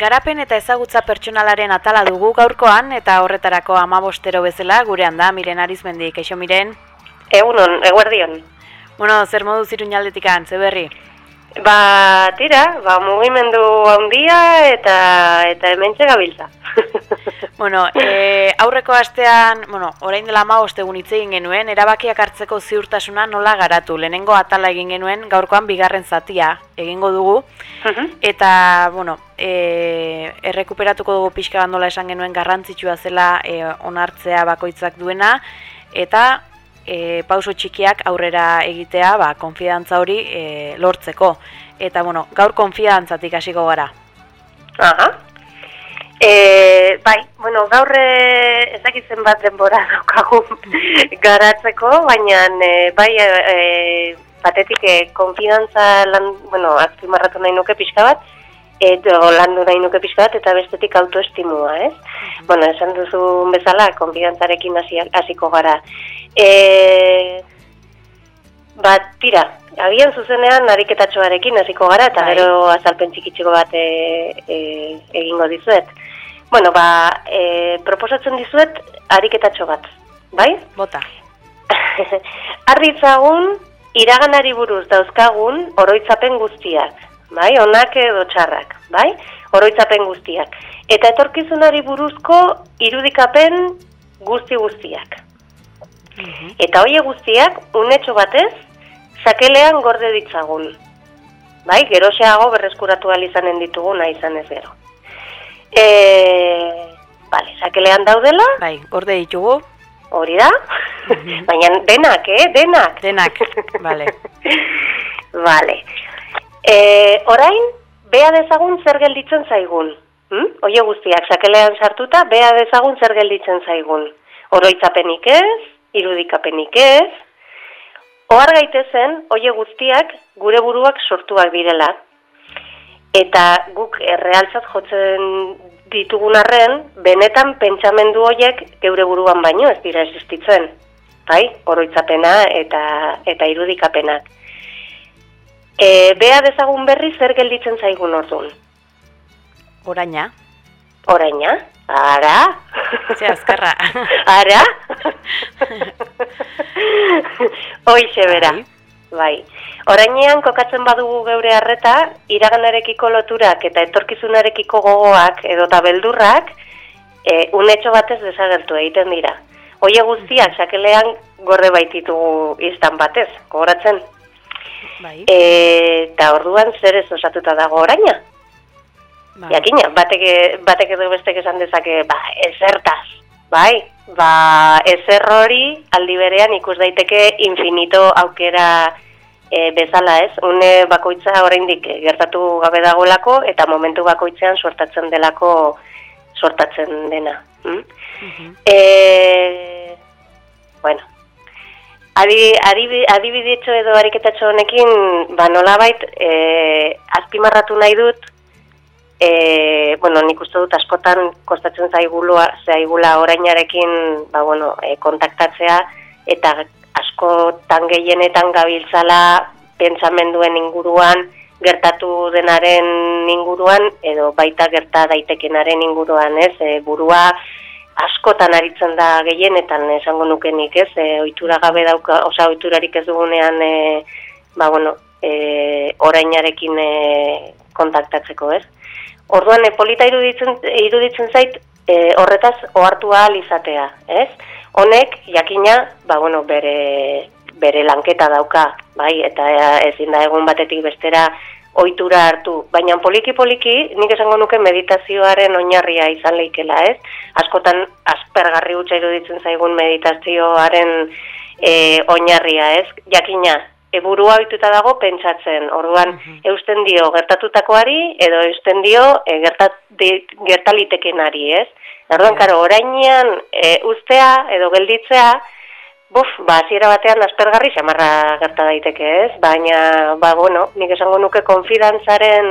Garapen eta ezagutza pertsonalaren atala dugu gaurkoan eta horretarako amabostero bezala gurean da, miren arizmendik, eixo miren? Egunon, eguerdion. Bueno, zer modu zirun jaldetik antze berri? Ba, tira, ba, mugimendu handia eta eta hemen gabiltza. bueno, e, aurreko astean, bueno, orain dela ma egun hitz egin genuen, erabakiak hartzeko ziurtasuna nola garatu. Lehenengo atala egin genuen, gaurkoan bigarren zatia egingo dugu. Eta, bueno, e, errekuperatuko dugu pixka nola esan genuen garrantzitsua zela e, onartzea bakoitzak duena. Eta e, pauso txikiak aurrera egitea, ba, konfidantza hori e, lortzeko. Eta, bueno, gaur konfidantzatik hasiko gara. Aha. E, bai, bueno, gaur e, ezakitzen bat denbora daukagu garatzeko, baina e, bai, e, e, batetik e, konfidantza lan, bueno, azpimarratu nahi nuke pixka bat, edo landu nahi nuke pixka bat, eta bestetik autoestimua, ez? Mm Bueno, esan duzu bezala, konfidantzarekin hasiko gara. E, bat, tira, agian zuzenean ariketatxoarekin hasiko gara, eta bai. gero azalpen txikitxiko bat e, e, egingo dizuet. Bueno, ba, e, proposatzen dizuet ariketatxo bat, bai? Bota. Arritzagun, iraganari buruz dauzkagun oroitzapen guztiak, bai? Onak edo txarrak, bai? Oroitzapen guztiak. Eta etorkizunari buruzko irudikapen guzti guztiak. Mhm. Eta hoe guztiak unetxo batez sakelean gorde ditzagun. Bai, geroxeago berreskuratu al izanen ditugu nahi izan ez gero. Eh, vale, sakelean daudela? Bai, gorde ditugu. Hori da? Mhm. Baina denak, eh? Denak. Denak. Vale. vale. Eh, orain bea dezagun zer gelditzen zaigun. Hm? Oie guztiak sakelean sartuta bea dezagun zer gelditzen zaigun. Oroitzapenik ez, irudikapenik ez, ohar gaitezen, oie guztiak, gure buruak sortuak direla. Eta guk errealtzat jotzen ditugun arren, benetan pentsamendu hoiek geure buruan baino ez dira existitzen. Bai, oroitzapena eta eta irudikapenak. E, bea dezagun berri zer gelditzen zaigun orduan. Oraina. Oraina. Ara? Ze azkarra. Ara? Hoixe bera. Bai. bai. Orainean kokatzen badugu geure harreta, iraganarekiko loturak eta etorkizunarekiko gogoak edota beldurrak, e, unetxo batez desagertu egiten dira. Oie guztiak sakelean gorde baititugu iztan batez, gogoratzen. Bai. E, eta orduan zer ez osatuta dago oraina? Bai. Jakina, batek, batek edo bestek esan dezake, ba, ezertaz, bai? Ba, ezer hori aldi berean ikus daiteke infinito aukera e, bezala ez. Une bakoitza oraindik gertatu gabe dagoelako eta momentu bakoitzean suertatzen delako sortatzen dena. Hm? e, bueno, Adi, adibidetxo edo ariketatxo honekin, ba nolabait, e, azpimarratu nahi dut, e, bueno, nik uste dut askotan kostatzen zaigula, zaigula orainarekin ba, bueno, e, kontaktatzea eta askotan gehienetan gabiltzala pentsamenduen inguruan gertatu denaren inguruan edo baita gerta daitekenaren inguruan, ez? E, burua askotan aritzen da gehienetan esango nukenik, ez? E, ohitura gabe dauka, osea ohiturarik ez dugunean e, ba bueno, e, orainarekin e, kontaktatzeko, ez? Orduan, e, polita iruditzen, iruditzen zait e, horretaz ohartu ahal izatea, ez? Honek, jakina, ba, bueno, bere, bere lanketa dauka, bai, eta ezin da egun batetik bestera ohitura hartu. Baina poliki-poliki, nik esango nuke meditazioaren oinarria izan leikela, ez? Askotan, aspergarri gutxa iruditzen zaigun meditazioaren e, oinarria, ez? Jakina, eburua bituta dago pentsatzen. Orduan, mm eusten dio gertatutakoari edo eusten dio e, gertat, gertalitekenari, ez? Orduan, karo, orainean e, ustea edo gelditzea, Buf, ba, ziera batean aspergarri xamarra gerta daiteke ez, baina, ba, bueno, nik esango nuke konfidantzaren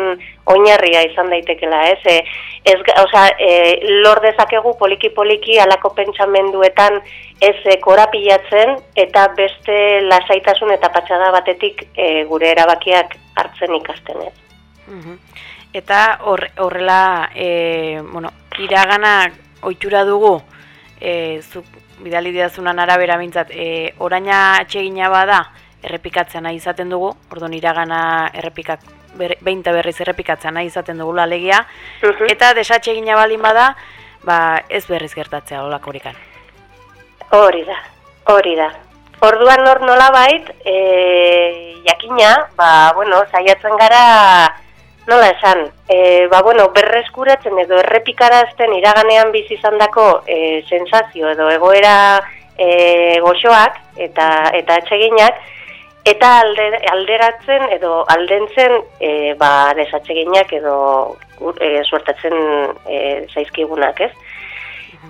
oinarria izan daitekela ez, e, ez oza, e, lor dezakegu poliki-poliki alako pentsamenduetan ez e, korapilatzen eta beste lasaitasun eta patxada batetik e, gure erabakiak hartzen ikasten ez. Eta horrela, e, bueno, iragana oitura dugu, e, zuk bidali diazunan arabera mintzat, e, oraina atxegina bada, errepikatzen nahi izaten dugu, orduan iragana errepikak, ber, berriz errepikatzen nahi izaten dugu alegia, eta desatxegina balin bada, ba, ez berriz gertatzea olak horikan. Hori da, hori da. Orduan hor nola bait, e, jakina, ba, bueno, saiatzen gara, nola esan, e, ba, bueno, berreskuratzen edo errepikarazten iraganean bizi izan dako e, sensazio edo egoera e, goxoak eta, eta atseginak, eta alde, alderatzen edo aldentzen e, ba, desatseginak edo e, suertatzen e, zaizkigunak, ez?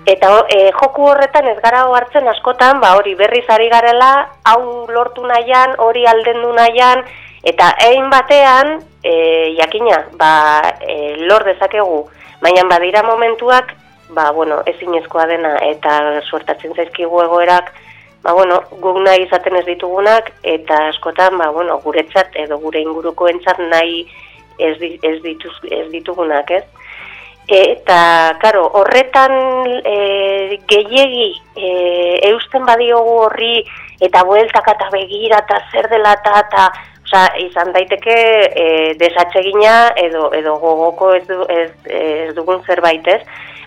Eta e, joku horretan ez gara hartzen askotan, ba hori berriz ari garela, hau lortu nahian, hori aldendu nahian, eta egin batean, e, jakina, ba, e, lor dezakegu, baina badira momentuak, ba, bueno, ezinezkoa dena, eta suertatzen zaizkigu egoerak, ba, bueno, guk nahi izaten ez ditugunak, eta askotan, ba, bueno, guretzat edo gure inguruko entzat nahi ez, ez, dituz, ez ditugunak, ez? Eta, karo, horretan e, gehiegi e, eusten badiogu horri eta bueltak eta begira eta zer dela eta, oza, izan daiteke e, desatsegina edo, edo gogoko ez, du, ez, ez dugun zerbait ez.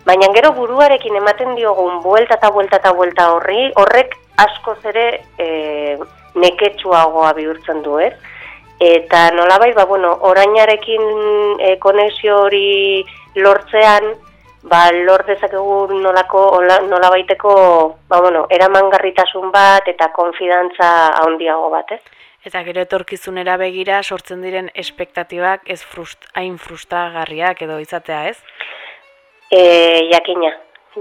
Baina gero buruarekin ematen diogun buelta eta buelta eta buelta horri, horrek asko zere e, neketsuagoa bihurtzen du ez. Eta nolabai, ba, bueno, orainarekin e, konexio hori lortzean, ba, lort dezakegu nolako, nola baiteko, ba, bueno, eramangarritasun bat eta konfidantza handiago bat, ez? Eta gero etorkizunera begira sortzen diren espektatibak ez frust, hain frustagarriak edo izatea, ez? E, jakina,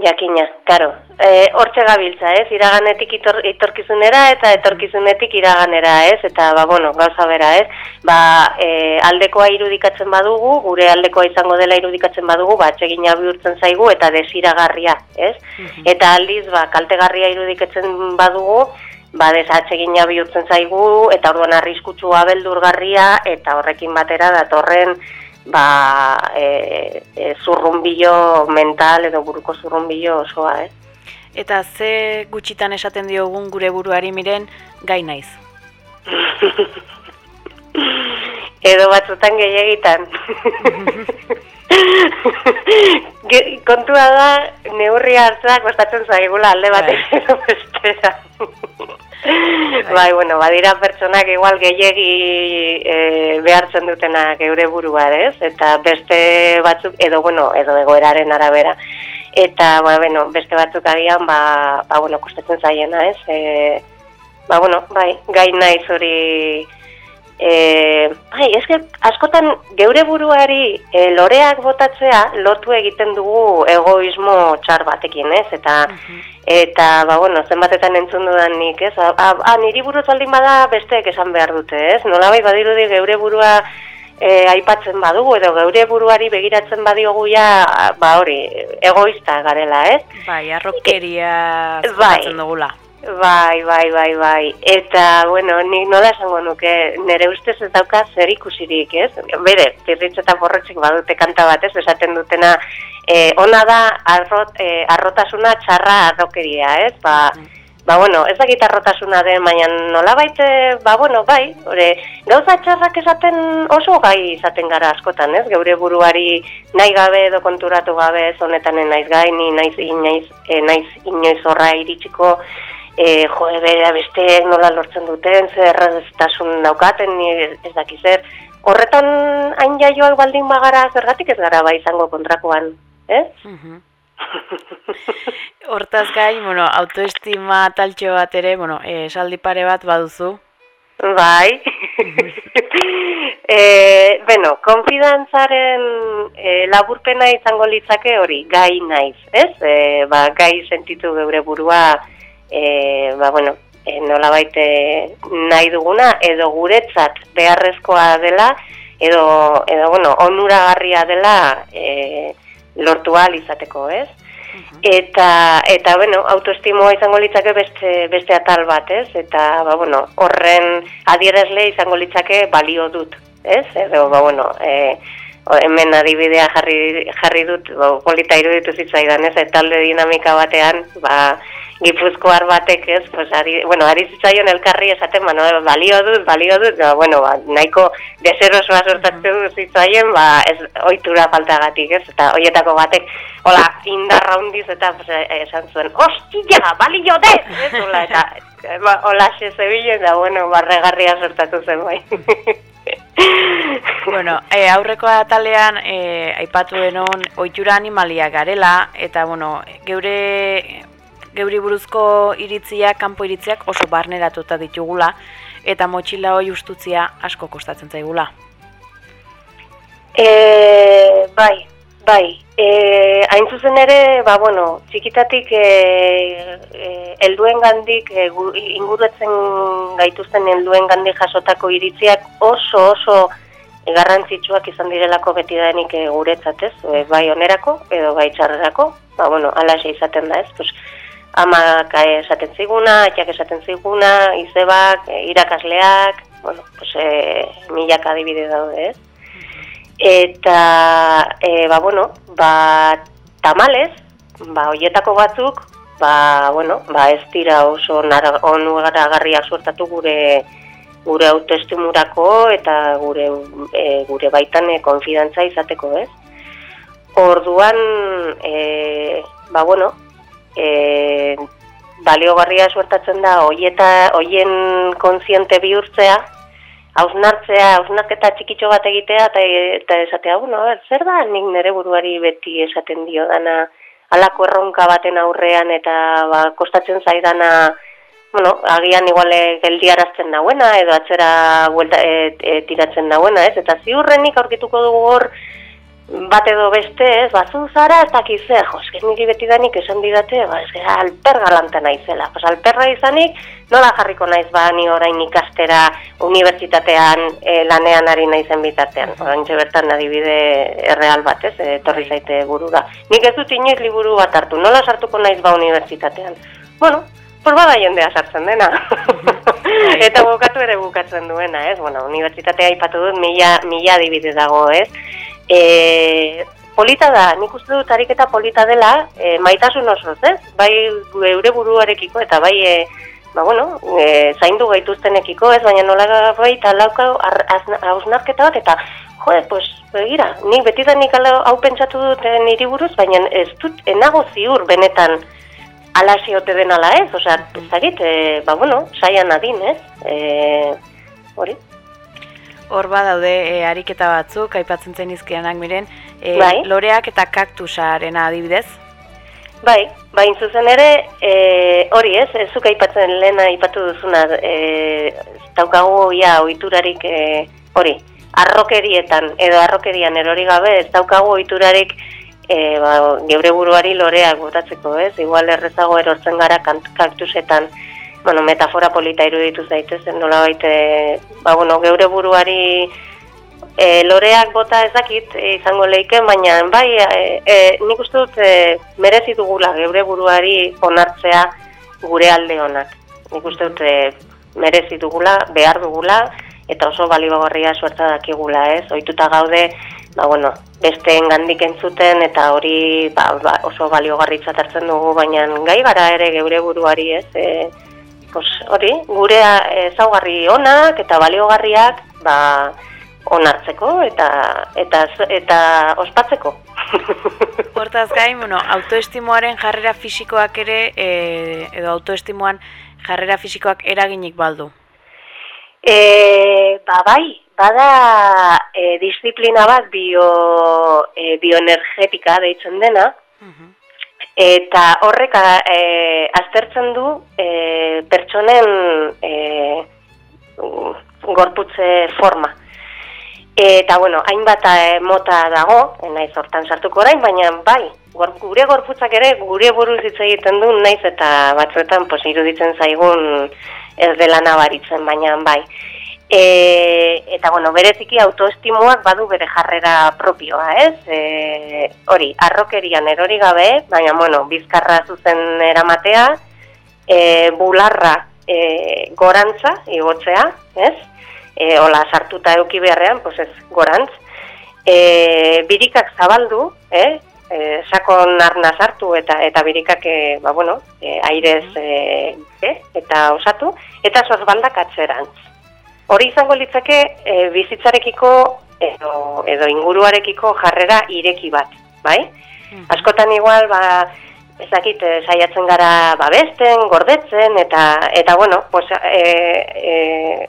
Jakina, karo. E, hortxe gabiltza, ez? Iraganetik itor, itorkizunera eta etorkizunetik iraganera, ez? Eta, ba, bueno, gauza bera, ez? Ba, e, aldekoa irudikatzen badugu, gure aldekoa izango dela irudikatzen badugu, ba, txegina bihurtzen zaigu eta desiragarria, ez? Mhm. Eta aldiz, ba, kaltegarria irudikatzen badugu, ba, desatsegina bihurtzen zaigu, eta orduan arriskutsua beldurgarria, eta horrekin batera datorren, ba, e, e, zurrunbillo mental edo buruko zurrunbillo osoa, eh? Eta ze gutxitan esaten diogun gure buruari miren gai naiz? edo batzutan gehiagitan. Kontua da, neurri hartzak bastatzen zaigula alde batean bai. edo bestera. Bai, bueno, badira pertsonak igual gehiegi e, behartzen dutena geure burua, ez? Eta beste batzuk, edo, bueno, edo egoeraren arabera. Eta, ba, bueno, beste batzuk agian, ba, ba, bueno, kostatzen zaiena, ez? E, ba, bueno, bai, gai naiz hori... E, bai, ez askotan geure buruari e, loreak botatzea lotu egiten dugu egoismo txar batekin, ez? Eta, eta ba, bueno, zenbatetan entzun dudan nik, ez? A, a, niri buruz aldin bada besteek esan behar dute, ez? Nola bai badirudi geure burua e, aipatzen badugu, edo geure buruari begiratzen badiogu ja, ba hori, egoista garela, ez? Bai, arrokeria e, bai. dugula. Bai, bai, bai, bai. Eta, bueno, ni nola esango nuke, nire ustez ez dauka zer ikusirik, ez? Bere, pirritz eta borretxik badute kanta bat, ez? Esaten dutena, e, ona da arrot, e, arrotasuna txarra arrokeria, ez? Ba, ba, bueno, ez dakit arrotasuna den, baina nola baite, ba, bueno, bai, ore, gauza txarrak esaten oso gai izaten gara askotan, ez? Geure buruari nahi gabe edo konturatu gabe, ez honetan naiz gai, ni naiz, inoiz, e, naiz inoiz horra iritsiko, e, jo, bera beste nola lortzen duten, zer erraztasun daukaten, ni ez daki zer. Horretan hain jaioak baldin bagara zergatik ez gara bai izango kontrakoan, eh? Hortaz gai, bueno, autoestima taltxo bat ere, bueno, e, esaldi pare bat baduzu. Bai. e, bueno, konfidantzaren e, laburpena izango litzake hori, gai naiz, ez? E, ba, gai sentitu geure burua, e, ba, bueno, e, nola baite nahi duguna, edo guretzat beharrezkoa dela, edo, edo bueno, onuragarria dela e, lortu izateko, ez? Eta, eta, bueno, autoestimoa izango litzake beste, beste atal bat, ez? Eta, ba, bueno, horren adierazle izango litzake balio dut, ez? Edo, ba, bueno, e, hemen adibidea jarri, jarri dut, bo, polita iruditu zitzaidan ez, eta talde dinamika batean, ba, gipuzkoar batek ez, pues, ari, bueno, ari zitzaion elkarri esaten, bueno, balio dut, balio dut, ba, bueno, ba, nahiko deserosoa sortatzen zitzaien, ba, ez, oitura faltagatik ez, eta hoietako batek, hola, indarra hundiz, eta pues, e, esan zuen, ostia, balio dut, ez, hola, eta, ba, hola, zebilen, da, bueno, barregarria sortatu zen, bai. bueno, e, aurreko atalean e, aipatu denon ohitura animalia garela eta bueno, geure geuri buruzko iritzia, kanpo iritziak oso barneratuta ditugula eta motxila hoi ustutzia asko kostatzen zaigula. E, bai, bai. E, hain zuzen ere, ba, bueno, txikitatik e, e, elduen gandik, e, inguruetzen gaituzten elduen gandik jasotako iritziak oso oso garrantzitsuak izan direlako beti denik e, guretzat ez, e, bai onerako edo bai txarrerako, ba, bueno, alaxe izaten da ez, pues, amak esaten ziguna, atxak esaten ziguna, izebak, e, irakasleak, bueno, pues, e, milak adibide daude ez eta e, ba, bueno, ba, tamales, ba, oietako batzuk, ba, bueno, ba, ez dira oso onugaragarriak sortatu gure gure autoestimurako eta gure e, gure baitan e, konfidantza izateko, ez? Orduan, e, ba, bueno, e, baliogarria suertatzen da, oieta, oien kontziente bihurtzea, hausnartzea, hausnarketa txikitxo bat egitea, eta, eta esatea, bueno, zer da nik nire buruari beti esaten dio dana, alako erronka baten aurrean, eta ba, kostatzen zaidana, bueno, agian iguale geldiarazten nauena, edo atzera buelta, e, e, tiratzen nauena, ez? Eta ziurrenik aurkituko dugu hor, bat edo beste, ez, bazu zara, ez dakiz ze, jo, niri beti danik esan didate, ba, ez alper galanta naizela. Pues alperra izanik, nola jarriko naiz ba, ni orain ikastera unibertsitatean e, lanean ari naizen bitartean. Orain bertan adibide erreal bat, ez, e, torri bai. zaite burura. Nik ez dut inoiz liburu bat hartu, nola sartuko naiz ba unibertsitatean. Bueno, Por bada jendea sartzen dena. Bai. Eta bukatu ere bukatzen duena, ez? Bueno, unibertsitatea ipatu dut, mila, mila adibide dago, ez? E, polita da, nik uste dut ariketa polita dela, e, maitasun osoz, ez? Bai eure buruarekiko eta bai, e, ba bueno, e, zaindu gaituztenekiko, ez? Baina nola bai talauka hausnarketa bat, eta jo, pues, begira, nik beti da nik hau pentsatu dut niri buruz, baina ez dut enago ziur benetan alaziote den ala ez, osea, ez e, ba bueno, saian adin, ez? E, hori? Hor daude e, ariketa batzuk, aipatzen zen izkianak miren, e, bai. loreak eta kaktusaren adibidez? Bai, bai, zuzen ere, e, hori ez, ez zuk aipatzen lehena aipatu duzuna, e, daukagu ia oiturarik e, hori, arrokerietan, edo arrokerian erori gabe, ez daukagu oiturarik e, ba, gebre buruari loreak botatzeko ez, igual errezago erortzen gara kaktusetan, bueno, metafora polita iruditu zaitezen, nola baite, ba, bueno, geure buruari e, loreak bota ezakit izango leiken, baina bai, e, e, nik uste dut e, merezi dugula geure buruari onartzea gure alde honak. Nik uste dut e, merezi dugula, behar dugula, eta oso balibagorria suertza dakigula, ez? Oituta gaude, ba, bueno, beste engandik entzuten, eta hori ba, ba, oso baliogarritza hartzen dugu, baina gai gara ere geure buruari, ez? E, pues hori, gure ezaugarri onak eta baliogarriak ba onartzeko eta eta eta ospatzeko. Hortaz gain, bueno, autoestimoaren jarrera fisikoak ere e, edo autoestimoan jarrera fisikoak eraginik baldu. E, ba bai, bada e, disiplina bat bio, e, bioenergetika deitzen dena, Eta horrek e, aztertzen du e, pertsonen e, gorputze forma. Eta, bueno, hainbat e, mota dago, naiz hortan sartuko orain, baina bai, gure gorputzak ere gure buruz hitz egiten du, naiz eta batzuetan pos, iruditzen zaigun ez dela nabaritzen, baina bai. E, eta bueno, bereziki autoestimoak badu bere jarrera propioa, ez? E, hori, arrokerian erori gabe, baina bueno, bizkarra zuzen eramatea, e, bularra e, gorantza, igotzea, ez? E, ola, sartuta euki beharrean, pues ez, gorantz. e, birikak zabaldu, eh? E, sakon arna sartu eta eta birikak e, ba, bueno, e, airez e, e, eta osatu, eta sorbaldak atzerantz. Hori izango litzake e, bizitzarekiko edo, edo inguruarekiko jarrera ireki bat, bai? Mhm. Askotan igual, ba, ez dakit, e, saiatzen gara babesten, gordetzen, eta, eta bueno, pues, e, e,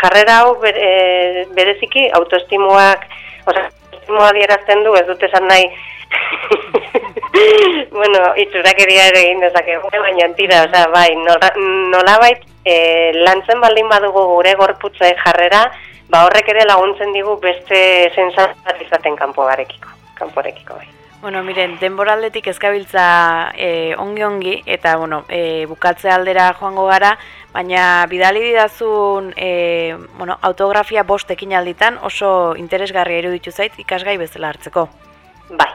jarrera hau bere, bereziki autoestimuak, oza, autoestimua dierazten du, ez dut esan nahi, bueno, itzurak ere egin dezake, baina tira, oza, bai, nola, nola bait, e, lantzen baldin badugu gure gorputza jarrera, ba horrek ere laguntzen digu beste sensatzat izaten kanpoarekiko, kanporekiko bai. Bueno, miren, denboraldetik ezkabiltza e, ongi-ongi, eta, bueno, e, bukatze aldera joango gara, baina bidali didazun e, bueno, autografia bostekin alditan oso interesgarria iruditu zait ikasgai bezala hartzeko. Bai,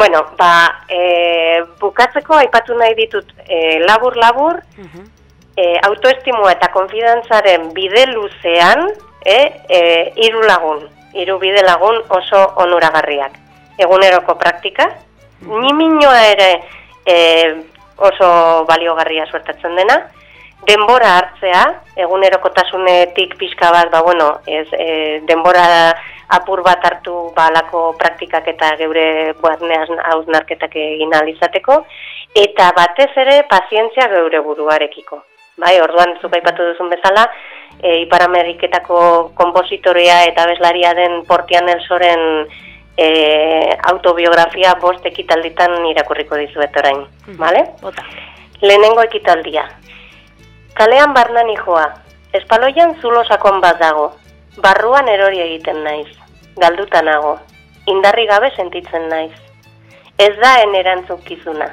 bueno, ba, e, bukatzeko aipatu nahi ditut labur-labur, uh e, autoestimua eta konfidantzaren bide luzean, e, e, iru lagun, iru bide lagun oso onuragarriak. Eguneroko praktika, ni minioa ere e, oso baliogarria suertatzen dena, denbora hartzea, egunerokotasunetik pixka bat, ba, bueno, ez, e, denbora apur bat hartu balako praktikak eta geure buarneaz hausnarketak egin alizateko, eta batez ere pazientzia geure buruarekiko. Bai, orduan zuk aipatu duzun bezala, e, Ipar Ameriketako kompositoria eta bezlaria den Portian Elsoren e, autobiografia bost ekitalditan irakurriko dizuet orain, mm vale? Lehenengo ekitaldia. Kalean barnan joa, espaloian zulo sakon bat dago, barruan erori egiten naiz, galduta nago, indarri gabe sentitzen naiz. Ez da enerantzukizuna,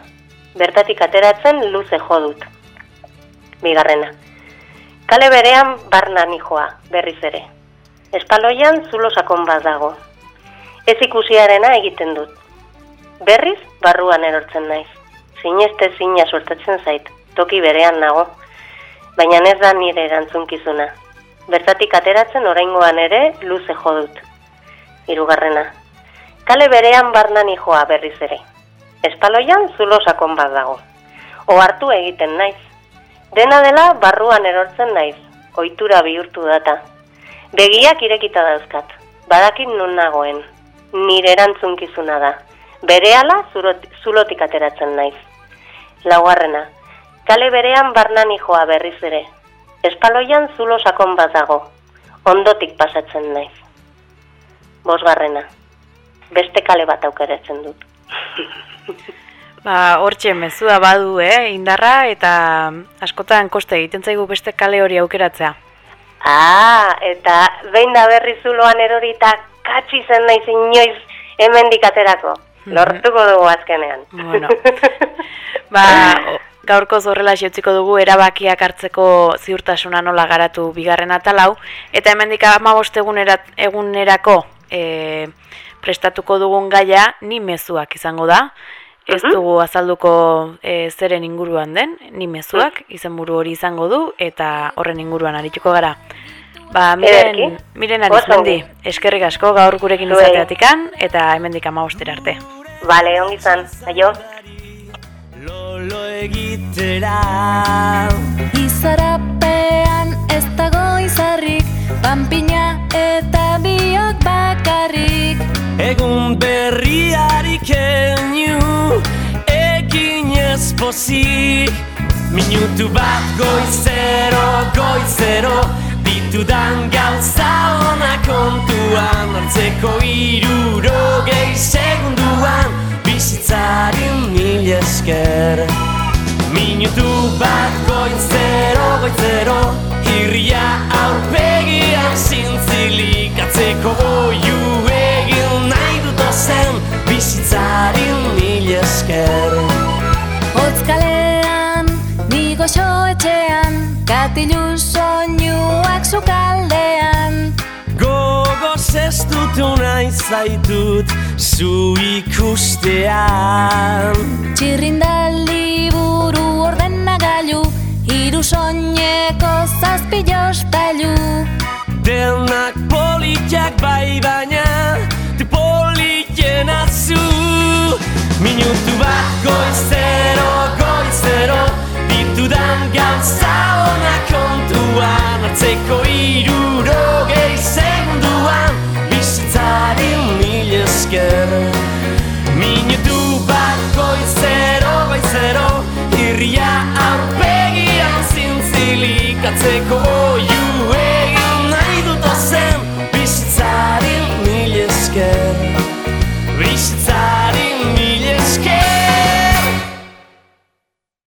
bertatik ateratzen luze jodut bigarrena. Kale berean barna nijoa, berriz ere. Espaloian zulo sakon bat dago. Ez ikusiarena egiten dut. Berriz, barruan erortzen naiz. Zineste zina suertatzen zait, toki berean nago. Baina ez da nire erantzunkizuna. Bertatik ateratzen oraingoan ere luze jodut. Hirugarrena. Kale berean barna nijoa berriz ere. Espaloian zulo sakon bat dago. O hartu egiten naiz. Dena dela barruan erortzen naiz, ohitura bihurtu data. Begiak irekita dauzkat, badakin nun nagoen, nire erantzunkizuna da. Berehala zulotik ateratzen naiz. Laugarrena, kale berean barnan joa berriz ere. Espaloian zulo sakon bat dago, ondotik pasatzen naiz. Bosgarrena, beste kale bat aukeratzen dut. Ba, hortxe mezua badu, eh, indarra, eta askotan koste egiten zaigu beste kale hori aukeratzea. Ah, eta behin da berri zuloan erorita katxi zen nahi inoiz hemen dikaterako. Mhm. Lortuko dugu azkenean. Bueno. Ba, gaurko zorrela xeutziko dugu erabakiak hartzeko ziurtasuna nola garatu bigarren atalau, eta hemen dika egunerako e, prestatuko dugun gaia ni mezuak izango da, ez dugu azalduko e, zeren inguruan den, ni mezuak, izenburu hori izango du, eta horren inguruan arituko gara. Ba, miren, miren arizmendi, eskerrik asko gaur gurekin izateatikan, eta hemendik ama arte. Bale, ongi zan, aio. Lolo egitera. Izarapean ez dago izarrik Pampina eta biok bakarrik Egun berriari keinu Ekin ez pozik Minutu bat goizero, goizero Ditudan gauza ona kontuan. Artzeko iruro gehi segunduan Bizitzari mil esker. Minutu bat goizero, goizero Irria aurpegian zintzilik. Atzeko oiu esker. Hotz kalean, nigo etxean Katilu soinuak zukaldean Gogoz ez dut unai zaitut zu ikustean. Txirrindali buru ordena gailu Iru soineko zazpi jospailu Denak politiak bai baina Minutu bat goizero, goizero Ditudan gauza ona kontuan. Artzeko iruro geizen duan Bizitzari mil esker. Minutu bat goizero, goizero Irria aurpegian zintzilik. Artzeko oio